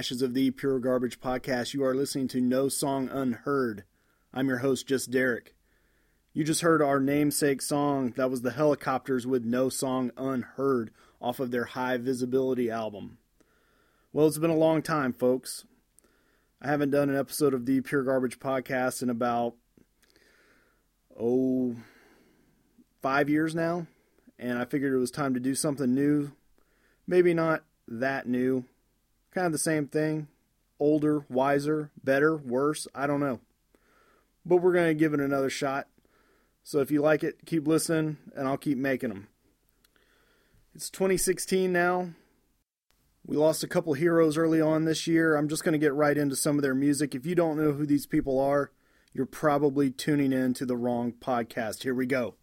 Ashes of the Pure Garbage podcast, you are listening to No Song Unheard. I'm your host, Just Derek. You just heard our namesake song. That was the Helicopters with No Song Unheard off of their High Visibility album. Well, it's been a long time, folks. I haven't done an episode of the Pure Garbage podcast in about, oh, five years now. And I figured it was time to do something new. Maybe not that new. Kind of the same thing. Older, wiser, better, worse. I don't know. But we're going to give it another shot. So if you like it, keep listening, and I'll keep making them. It's 2016 now. We lost a couple heroes early on this year. I'm just going to get right into some of their music. If you don't know who these people are, you're probably tuning in to the wrong podcast. Here we go.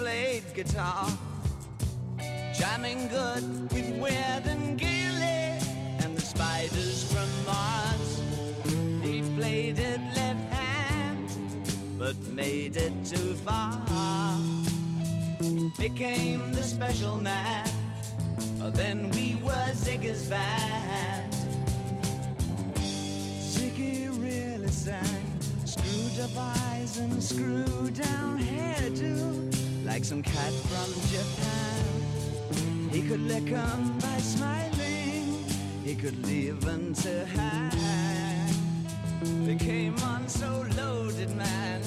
Played guitar, jamming good He could lick 'em by smiling, he could leave them to hang. They came on so loaded, man,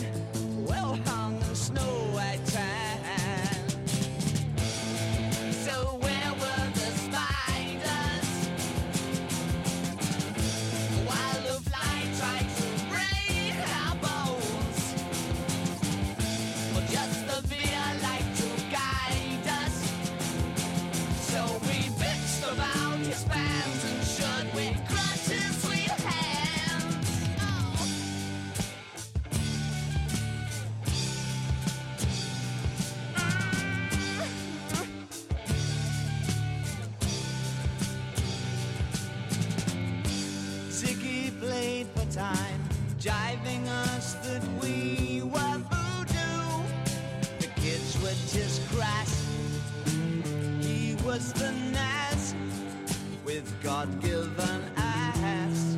with God given ass.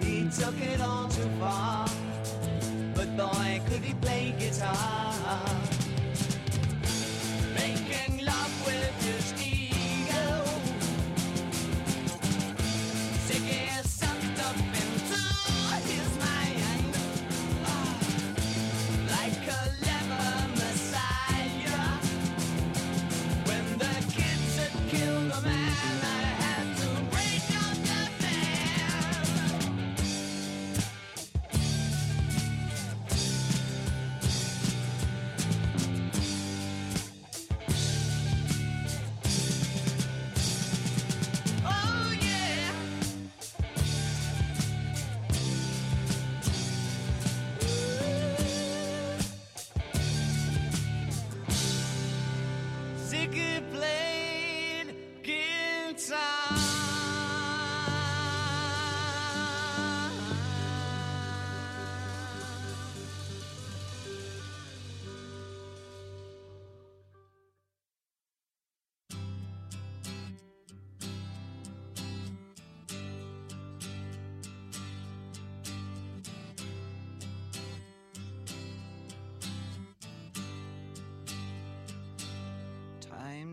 He took it all too far, but boy, could he play guitar.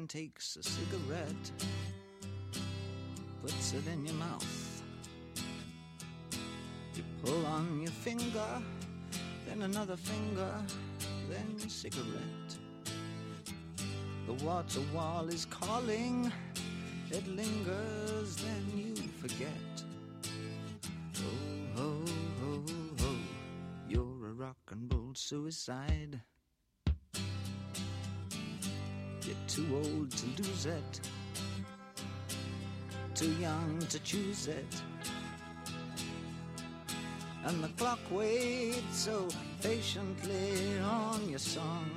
Takes a cigarette, puts it in your mouth. You pull on your finger, then another finger, then a cigarette. The water wall is calling, it lingers, then you forget. Oh, oh, oh, oh, you're a rock and roll suicide. You're too old to lose it, too young to choose it. And the clock waits so patiently on your song.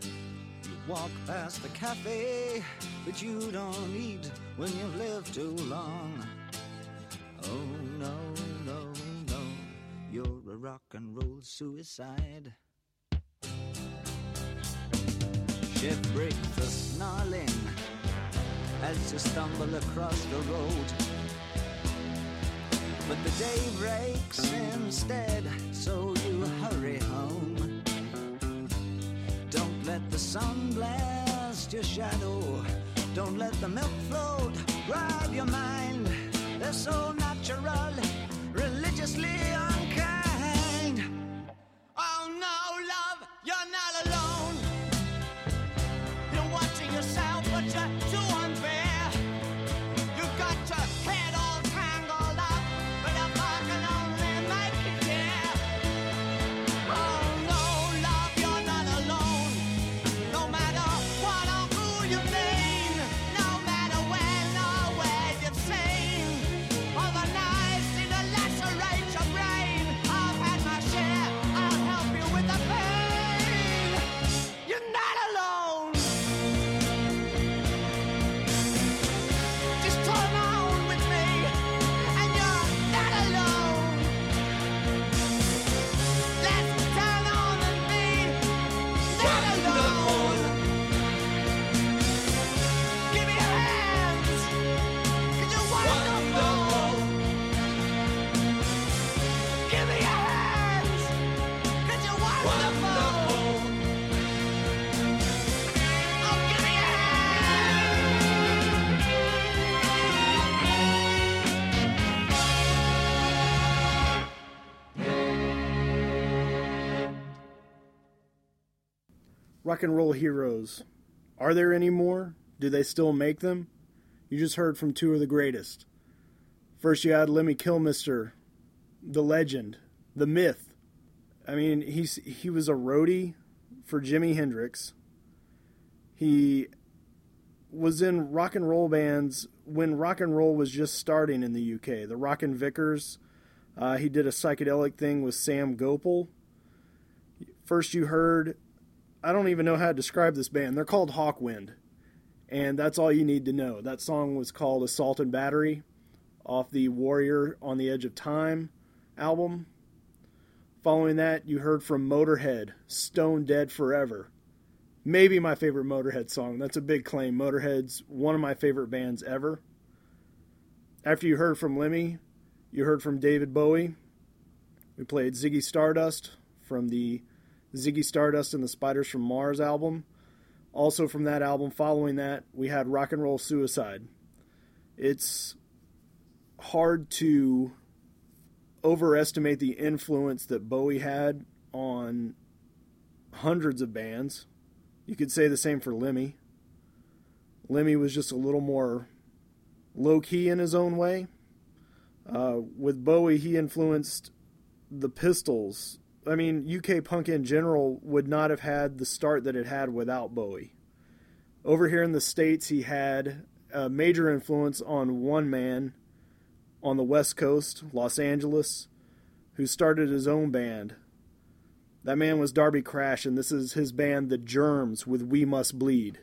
You walk past the cafe, but you don't eat when you've lived too long. Oh no, no, no, you're a rock and roll suicide. Ship breaks the snarling as you stumble across the road. But the day breaks instead, so you hurry home. Don't let the sun blast your shadow. Don't let the milk float grab your mind. They're so natural, religiously rock and roll heroes. Are there any more? Do they still make them? You just heard from two of the greatest. First, you had Lemmy Kilmister, the legend, the myth. I mean, he's he was a roadie for Jimi Hendrix. He was in rock and roll bands when rock and roll was just starting in the UK. The Rockin' Vickers. Uh, he did a psychedelic thing with Sam Gopal. First, you heard. I don't even know how to describe this band. They're called Hawkwind, and that's all you need to know. That song was called "Assault and Battery," off the Warrior on the Edge of Time album. Following that, you heard from Motorhead, "Stone Dead Forever." maybe my favorite Motorhead song. That's a big claim. Motorhead's one of my favorite bands ever. After you heard from Lemmy, you heard from David Bowie. We played Ziggy Stardust from the Ziggy Stardust and the Spiders from Mars album. Also from that album, following that, we had Rock and Roll Suicide. It's hard to overestimate the influence that Bowie had on hundreds of bands you could say the same for Lemmy. Lemmy was just a little more low key in his own way. Uh, with Bowie, he influenced the Pistols. I mean, UK punk in general would not have had the start that it had without Bowie. Over here in the States, he had a major influence on one man on the West Coast, Los Angeles, who started his own band that man was Darby Crash, and this is his band, The Germs, with We Must Bleed.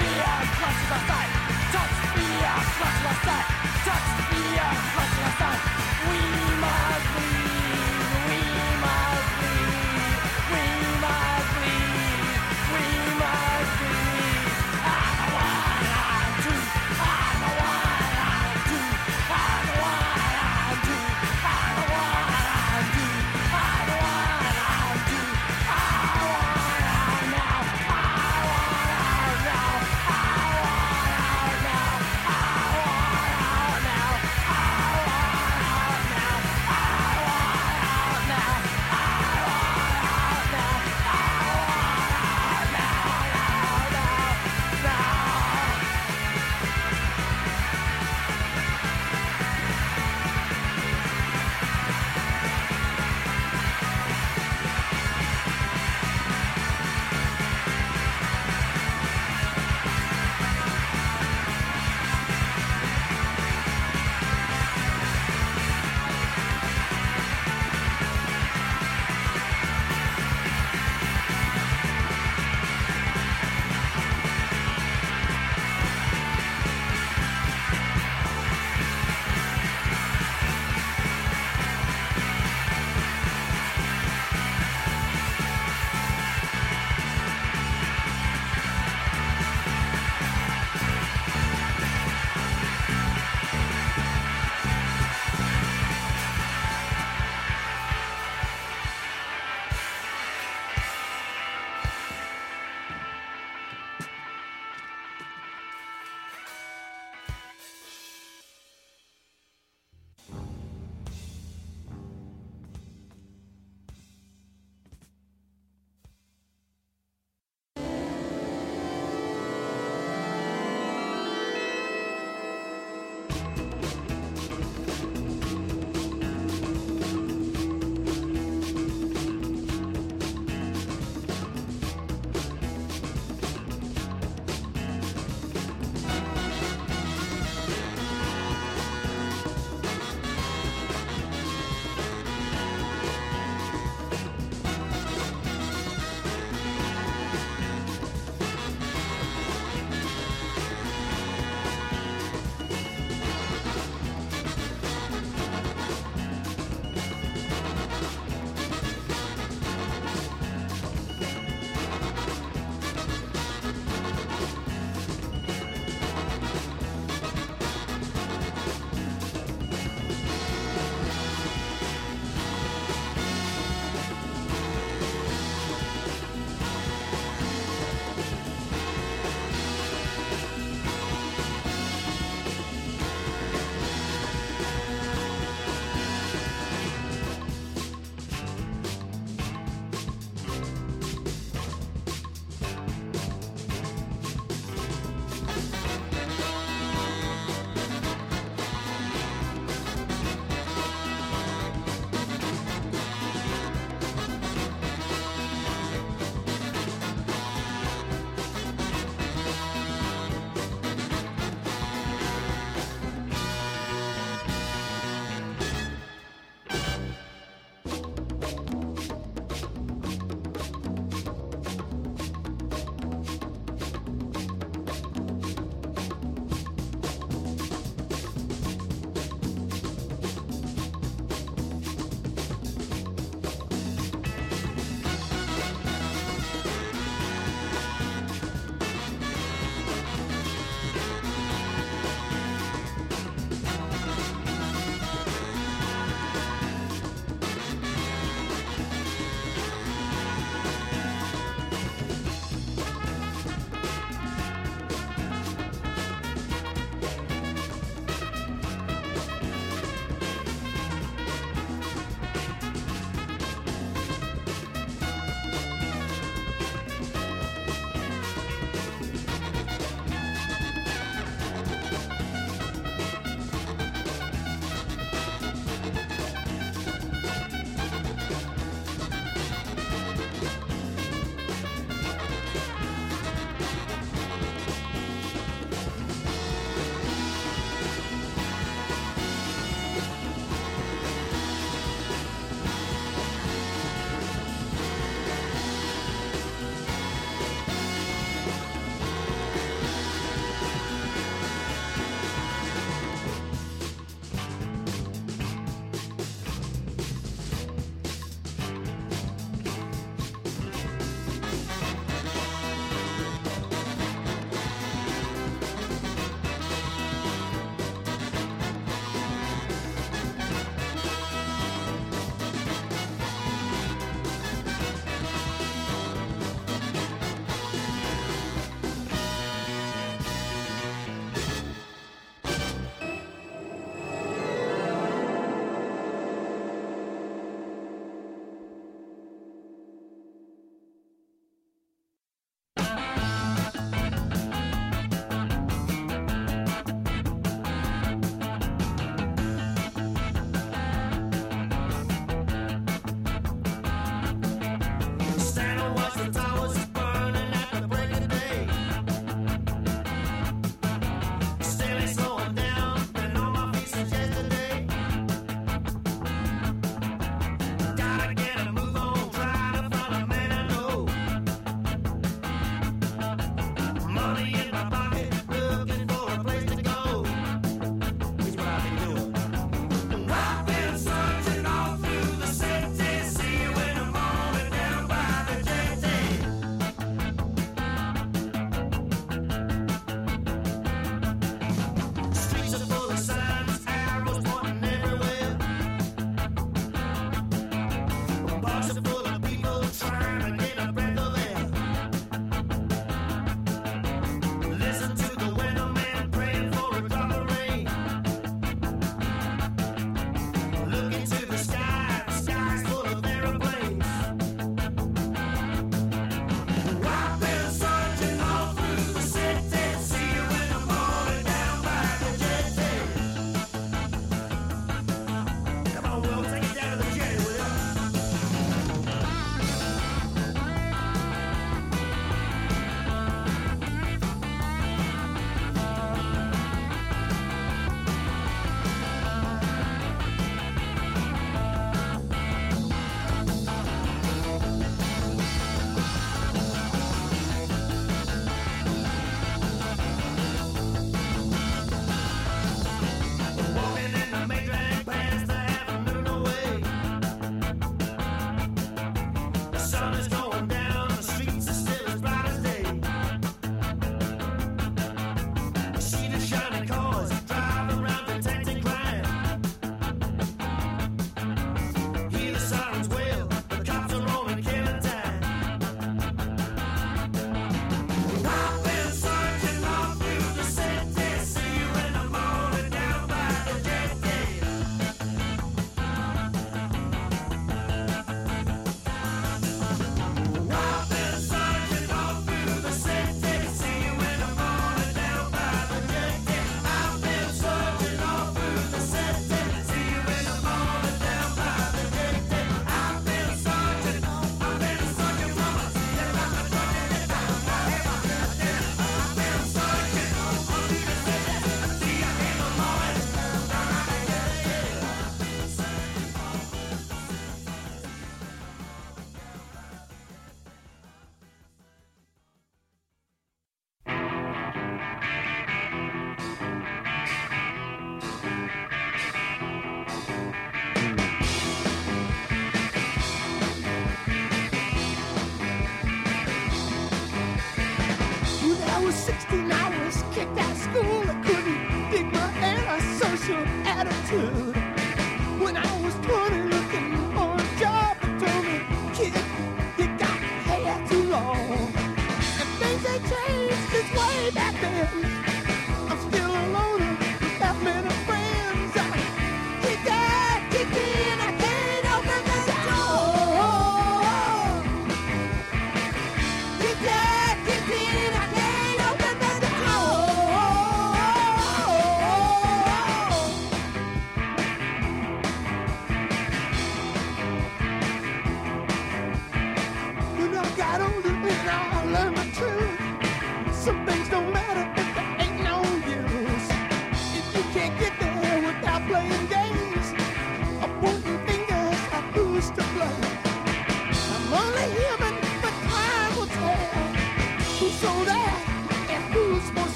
Touch me, flash my sight. Touch me, flash my sight. Touch me, flash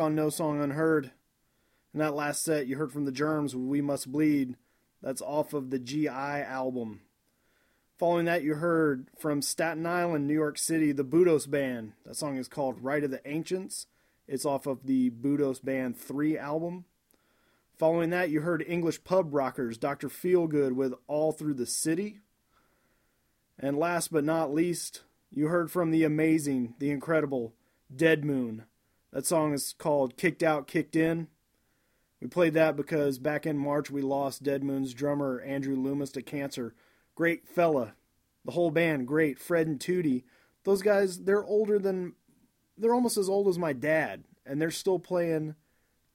on No Song Unheard. In that last set, you heard from the Germs, We Must Bleed. That's off of the GI album. Following that, you heard from Staten Island, New York City, the Budos Band. That song is called Rite of the Ancients. It's off of the Budos Band 3 album. Following that, you heard English pub rockers, Dr. Feelgood with All Through the City. And last but not least, you heard from the amazing, the incredible Dead Moon. That song is called Kicked Out, Kicked In. We played that because back in March we lost Dead Moon's drummer Andrew Loomis to cancer. Great fella. The whole band, great. Fred and Toody. Those guys, they're older than. They're almost as old as my dad, and they're still playing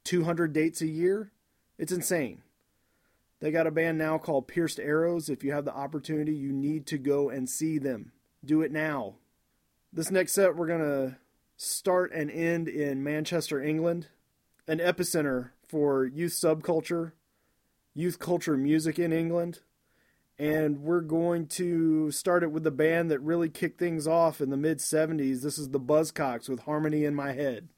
200 dates a year. It's insane. They got a band now called Pierced Arrows. If you have the opportunity, you need to go and see them. Do it now. This next set, we're going to start and end in Manchester, England, an epicenter for youth subculture, youth culture music in England. And we're going to start it with the band that really kicked things off in the mid 70s. This is the Buzzcocks with Harmony in My Head.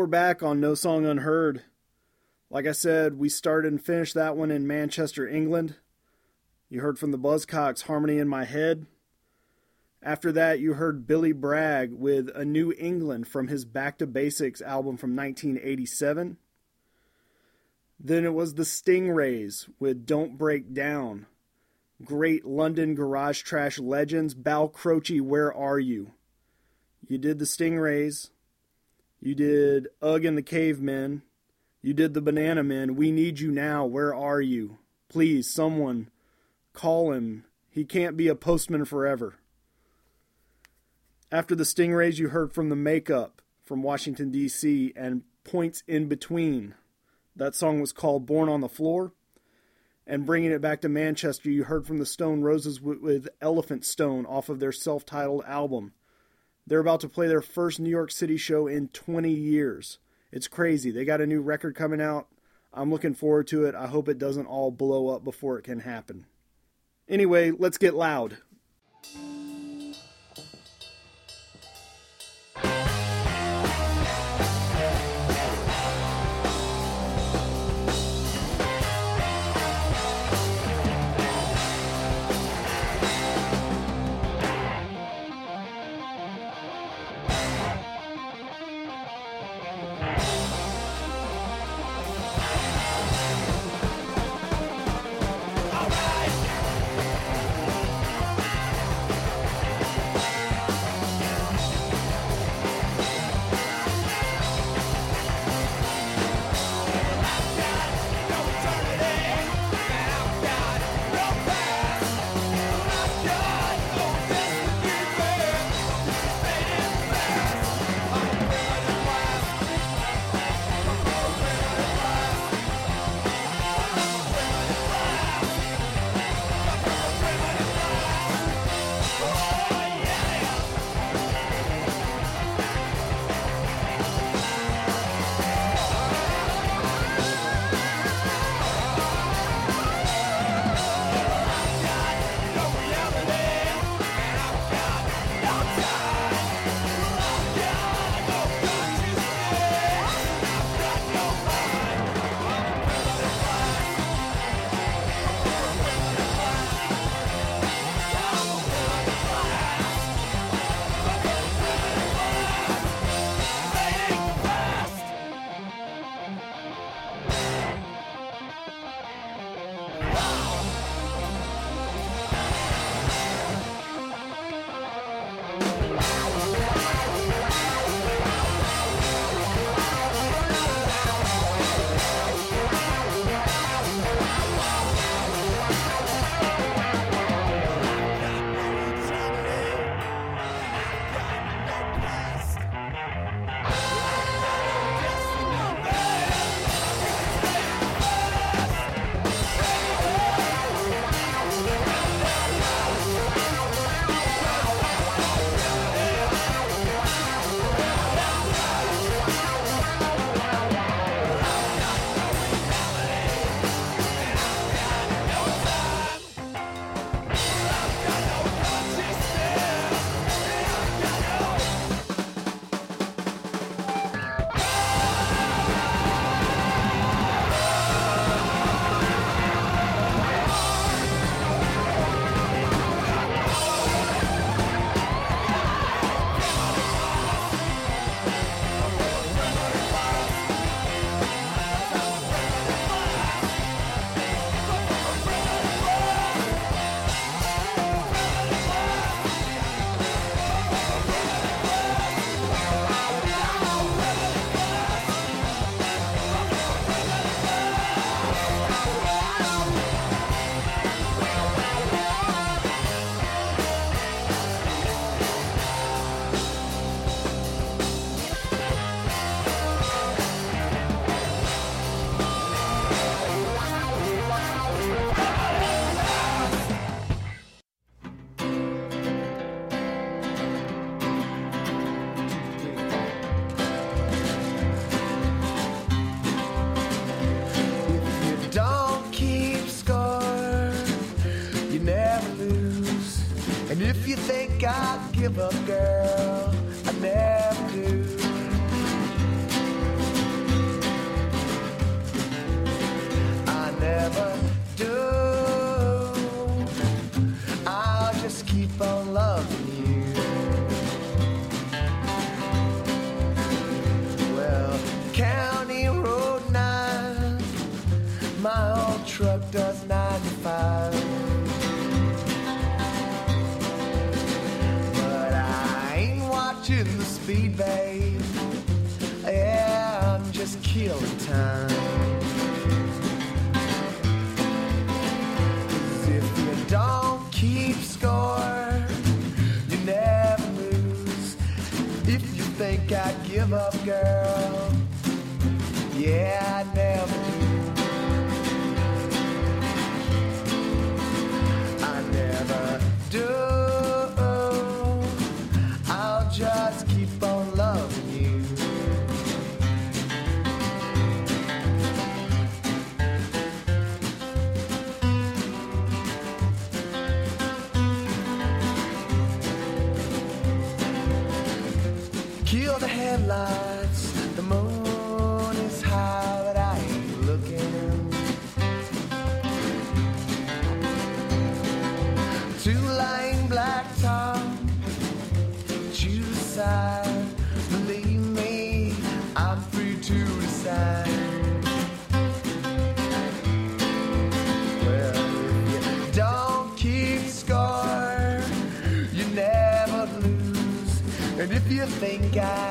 We're back on No Song Unheard. Like I said, we started and finished that one in Manchester, England. You heard from the Buzzcocks Harmony in My Head. After that, you heard Billy Bragg with A New England from his Back to Basics album from 1987. Then it was the Stingrays with Don't Break Down. Great London garage trash legends, Bal Croce, Where Are You? You did the Stingrays. You did Ugg and the Cavemen. You did the Banana Men. We need you now. Where are you? Please, someone, call him. He can't be a postman forever. After the Stingrays, you heard from the Makeup from Washington, D.C., and Points in Between. That song was called Born on the Floor. And bringing it back to Manchester, you heard from the Stone Roses with, with Elephant Stone off of their self titled album. They're about to play their first New York City show in 20 years. It's crazy. They got a new record coming out. I'm looking forward to it. I hope it doesn't all blow up before it can happen. Anyway, let's get loud. If you think I'll give up, girl, I never do. guy.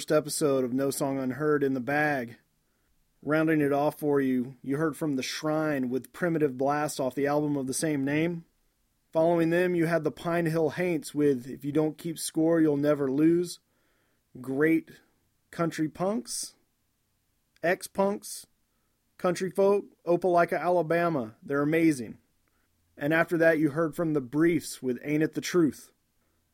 first episode of No Song Unheard in the bag. Rounding it off for you, you heard from The Shrine with Primitive Blast off the album of the same name. Following them, you had the Pine Hill Haints with If You Don't Keep Score, You'll Never Lose. Great country punks, ex punks, country folk, Opelika, Alabama. They're amazing. And after that, you heard from The Briefs with Ain't It the Truth.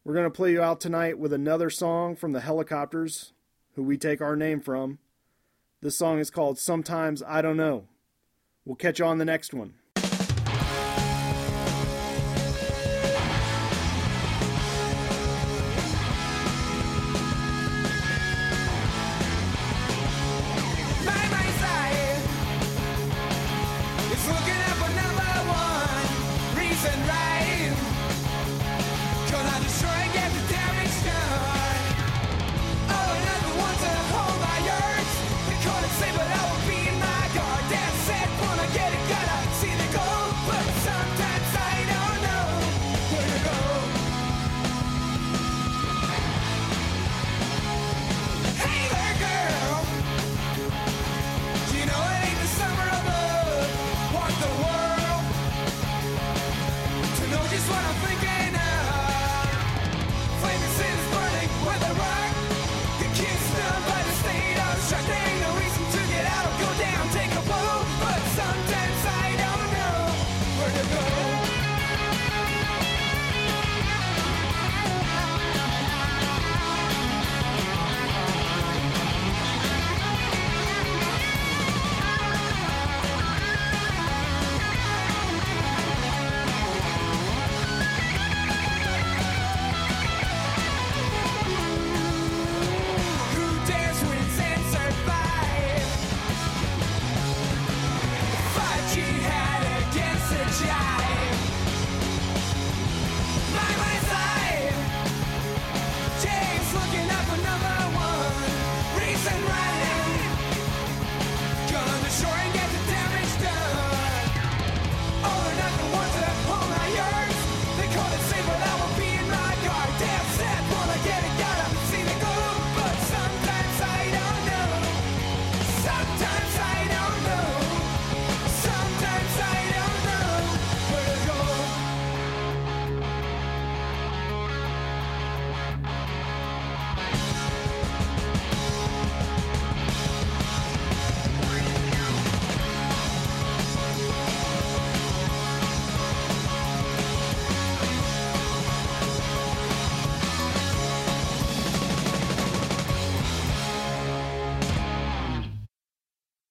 We're going to play you out tonight with another song from the Helicopters who we take our name from. This song is called Sometimes I Don't Know. We'll catch you on the next one.